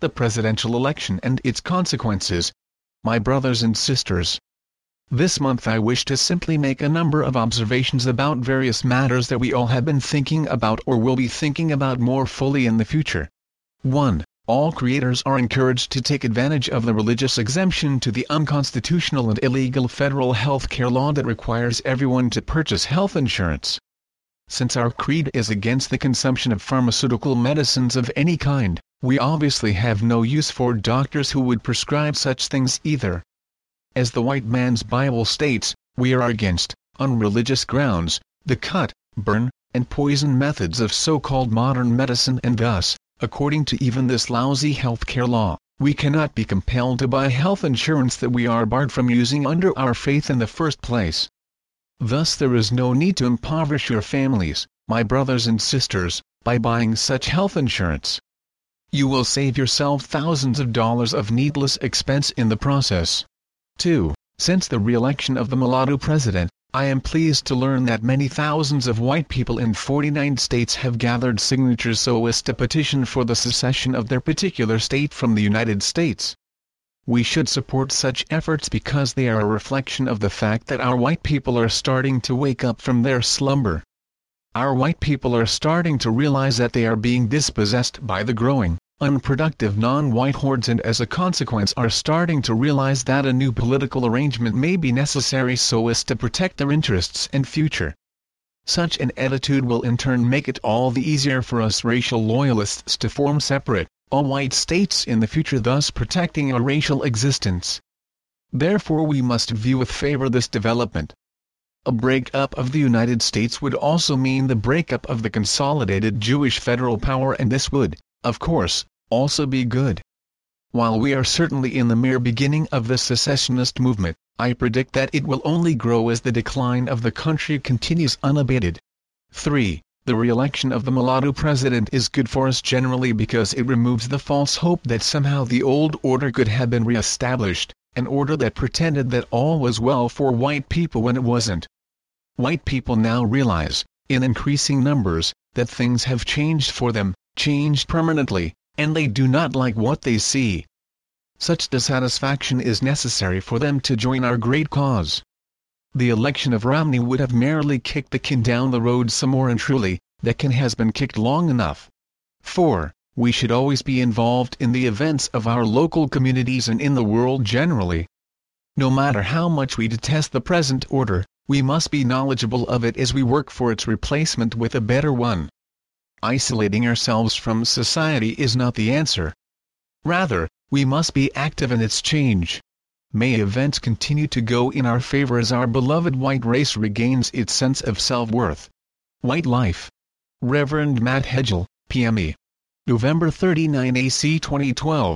the presidential election and its consequences. My brothers and sisters, this month I wish to simply make a number of observations about various matters that we all have been thinking about or will be thinking about more fully in the future. 1. All creators are encouraged to take advantage of the religious exemption to the unconstitutional and illegal federal health care law that requires everyone to purchase health insurance. Since our creed is against the consumption of pharmaceutical medicines of any kind, we obviously have no use for doctors who would prescribe such things either. As the white man's Bible states, we are against, on religious grounds, the cut, burn, and poison methods of so-called modern medicine and thus, according to even this lousy healthcare law, we cannot be compelled to buy health insurance that we are barred from using under our faith in the first place. Thus there is no need to impoverish your families, my brothers and sisters, by buying such health insurance. You will save yourself thousands of dollars of needless expense in the process. 2. Since the re-election of the mulatto president, I am pleased to learn that many thousands of white people in 49 states have gathered signatures so as to petition for the secession of their particular state from the United States. We should support such efforts because they are a reflection of the fact that our white people are starting to wake up from their slumber. Our white people are starting to realize that they are being dispossessed by the growing, unproductive non-white hordes and as a consequence are starting to realize that a new political arrangement may be necessary so as to protect their interests and future. Such an attitude will in turn make it all the easier for us racial loyalists to form separate, all-white states in the future thus protecting our racial existence. Therefore we must view with favor this development. A breakup of the United States would also mean the breakup of the consolidated Jewish federal power and this would, of course, also be good. While we are certainly in the mere beginning of the secessionist movement, I predict that it will only grow as the decline of the country continues unabated. 3. The re-election of the mulatto president is good for us generally because it removes the false hope that somehow the old order could have been re-established, an order that pretended that all was well for white people when it wasn't. White people now realize, in increasing numbers, that things have changed for them, changed permanently, and they do not like what they see. Such dissatisfaction is necessary for them to join our great cause. The election of Romney would have merely kicked the can down the road some more and truly, the can has been kicked long enough. 4. We should always be involved in the events of our local communities and in the world generally. No matter how much we detest the present order, we must be knowledgeable of it as we work for its replacement with a better one isolating ourselves from society is not the answer. Rather, we must be active in its change. May events continue to go in our favor as our beloved white race regains its sense of self-worth. White Life. Reverend Matt Hedgel, PME. November 39 AC 2012